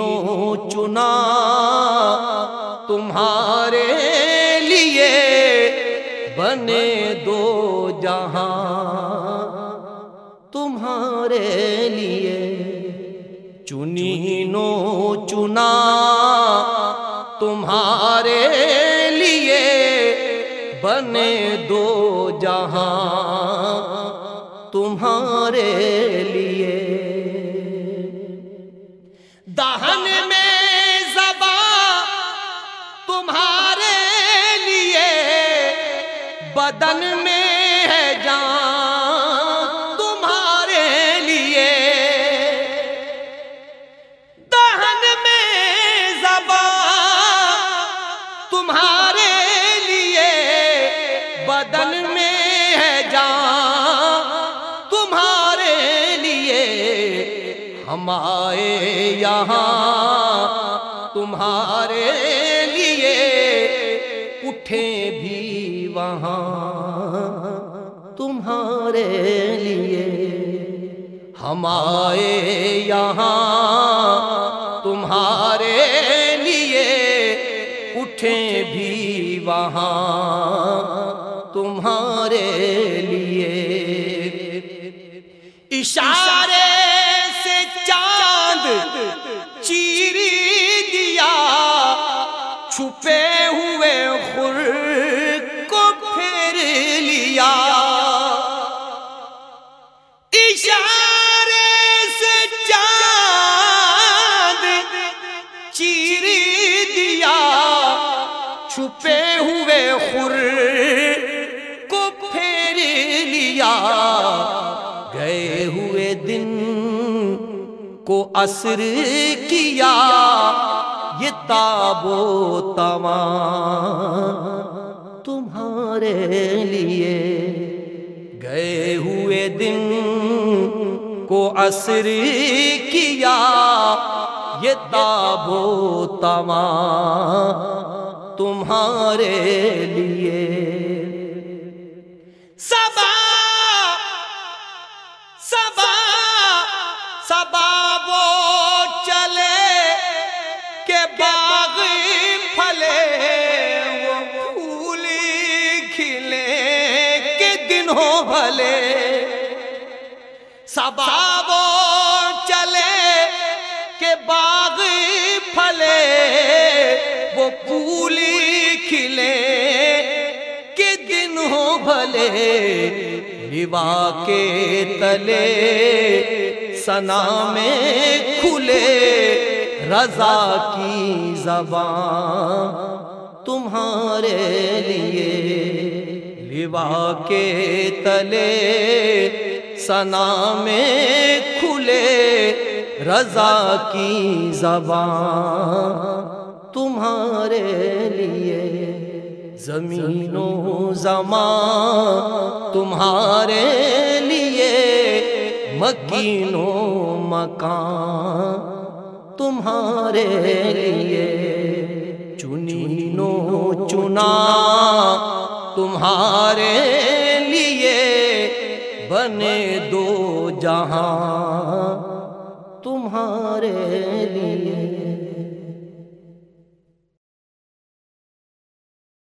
چنینو چنا تمہارے لیے بنے دو جہاں تمہارے لیے چنینو چنا تمہارے لیے بنے دو جہاں تمہارے بدن میں ہے جان تمہارے لیے۔ دہن میں زبا تمہارے لیے۔ بدن میں ہے جان تمہارے لیے۔ ہم آئے یہاں تمہارے لیے اٹھے بھی وہاں تمہارے لیے۔ ہم آئے یہاں تمہارے لیے، اٹھے بھی وہاں تمہارے لیے۔ اشارے چیری دیا، چھپے ہوئے خر کو پھیر لیا۔ گئے ہوئے دن کو اثر کیا، یہ تابو تمام تمہارے لیے۔ گئے ہوئے دن کو اثر کیا یہ تابو تمام تمہارے لیے۔ سبا سبا سبا وہ چلے کہ باغ پھلے وہ پھول کھلے کہ دن ہو بھلے۔ سبا وہ کہ باغ پھلے، وہ پھول کھلے۔ کہ دن ہو بھلے لوا کے تلے۔ سنا میں کھلے، رضا کی زبان تمہارے لیے۔ لوا کے تلے سنا میں کھلے۔ رضا کی زبان تمہارے لیے زمین و زمان تمہارے لیے مکین و مکان تمہارے لیے چنین و چنا تمہارے لیے بنے دو جہاں تمہارے لیے۔